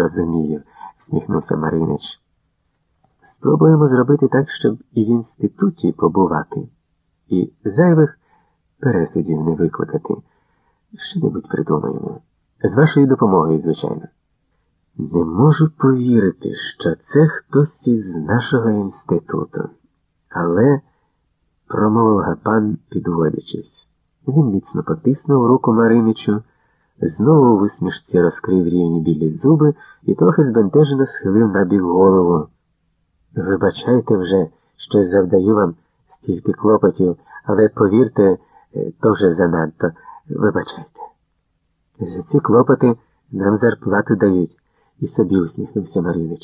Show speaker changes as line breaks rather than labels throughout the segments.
Розумію, сміхнувся Маринич. Спробуємо зробити так, щоб і в інституті побувати, і зайвих пересудів не викликати. Що-небудь придумаємо. З вашою допомогою, звичайно. Не можу повірити, що це хтось із нашого інституту. Але, промовив Гапан, підводячись, він міцно потиснув руку Мариничу, знову в усмішці розкрив рівні білі зуби і трохи збентежено схилив набік голову. Вибачайте вже, що завдаю вам стільки клопотів, але повірте, е, то вже занадто. Вибачайте. За ці клопоти нам зарплату дають, і собі усміхнувся Маринич.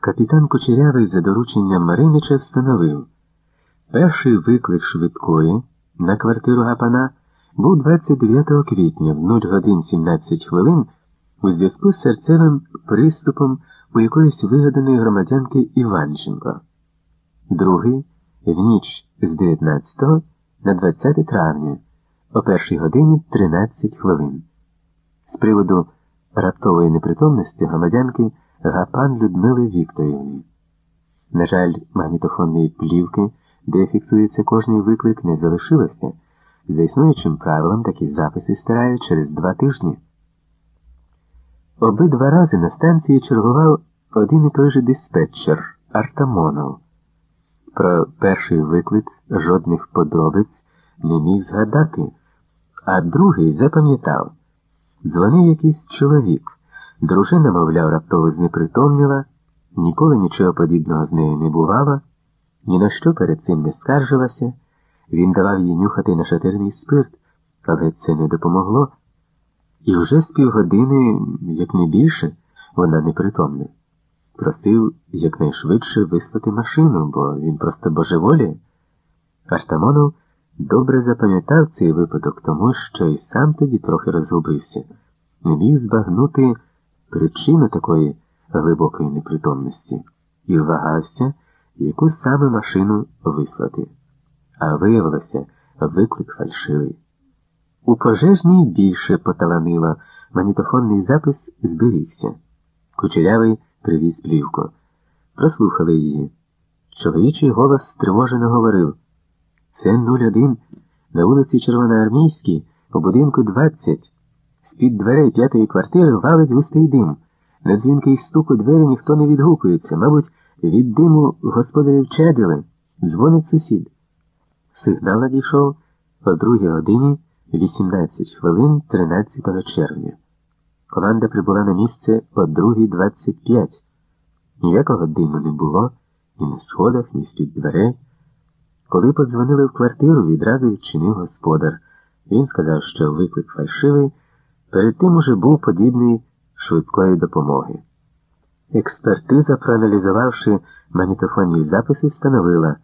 Капітан Кучерявий за дорученням Маринича встановив, перший виклик швидкої на квартиру Гапана був 29 квітня в 0 годин 17 хвилин у зв'язку з серцевим приступом у якоїсь вигаданої громадянки Іванченко. Другий в ніч з 19 на 20 травня о першій годині 13 хвилин. З приводу раптової непритомності громадянки Гапан Людмили Вікторівни. На жаль, магнітофонної плівки, де фіксується кожний виклик, не залишилося. За існуючим правилом такі записи стирають через два тижні. Обидва рази на станції чергував один і той же диспетчер Артамонов. Про перший виклик жодних подробиць не міг згадати, а другий запам'ятав. Дзвонив якийсь чоловік. Дружина, мовляв, раптово знепритомніла, ніколи нічого подібного з нею не бувало, ні на що перед цим не скаржилася. Він давав їй нюхати нашатирний спирт, але це не допомогло. І вже з півгодини, як не більше, вона непритомна. Просив якнайшвидше вислати машину, бо він просто божеволіє. Аштамонов добре запам'ятав цей випадок, тому що і сам тоді трохи розгубився, не міг збагнути причину такої глибокої непритомності і вагався, яку саме машину вислати. А виявилося, виклик фальшивий. У пожежній більше поталанило, магнітофонний запис зберігся. Кучерявий привіз плівку. Прослухали її. Чоловічий голос стривожено говорив Це 01 на вулиці Червоноармійській, у будинку 20. З-під дверей п'ятої квартири валить густий дим. На дзвінкий стук у двері ніхто не відгукується. Мабуть, від диму господарів чадили. Дзвонить сусід. Сигнал надійшов о другій годині 18 хвилин 13 червня. Команда прибула на місце о 2.25. Ніякого диму не було, ні на сходах, ні з-під дверей. Коли подзвонили в квартиру, відразу відчинив господар. Він сказав, що виклик фальшивий, перед тим уже був подібний швидкої допомоги. Експертиза, проаналізувавши магнітофонні записи, встановила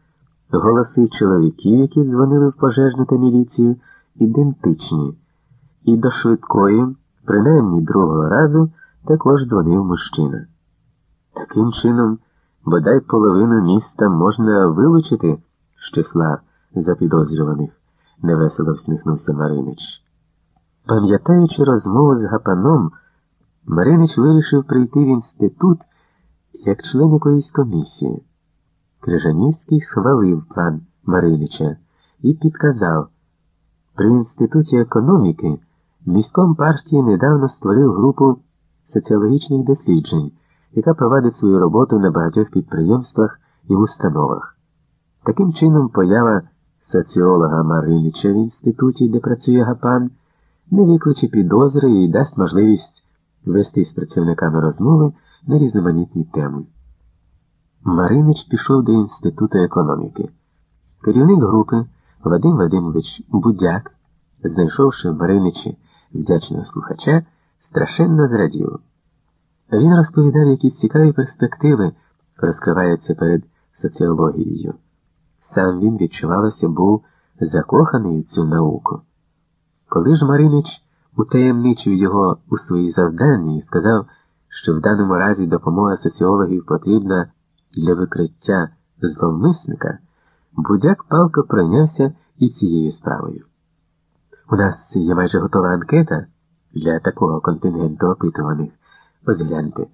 голоси чоловіків, які дзвонили в пожежну та міліцію, ідентичні, і до швидкої, принаймні другого разу, також дзвонив мужчина. Таким чином, бодай половину міста можна вилучити з числа запідозрюваних, невесело всміхнувся Маринич. Пам'ятаючи розмову з Гапаном, Маринич вирішив прийти в інститут як член якоїсь комісії. Крижанівський схвалив план Маринича і підказав, при інституті економіки міськом партії недавно створив групу соціологічних досліджень, яка провадить свою роботу на багатьох підприємствах і установах. Таким чином, поява соціолога Маринича в інституті, де працює Гапан, не викличе підозри і дасть можливість вести з працівниками розмови на різноманітні теми. Маринич пішов до Інституту економіки. Керівник групи Вадим Вадимович Будяк, знайшовши Мариничі вдячного слухача, страшенно зрадів. Він розповідав, які цікаві перспективи розкриваються перед соціологією. Сам він, відчувалося, був закоханий у цю науку. Коли ж Маринич утаємничив його у своїй завданні і сказав, що в даному разі допомога соціологів потрібна для викриття зловмисника, будяк палко пройнявся і цією справою. У нас є майже готова анкета для такого контингенту опитуваних. Ось гляньте.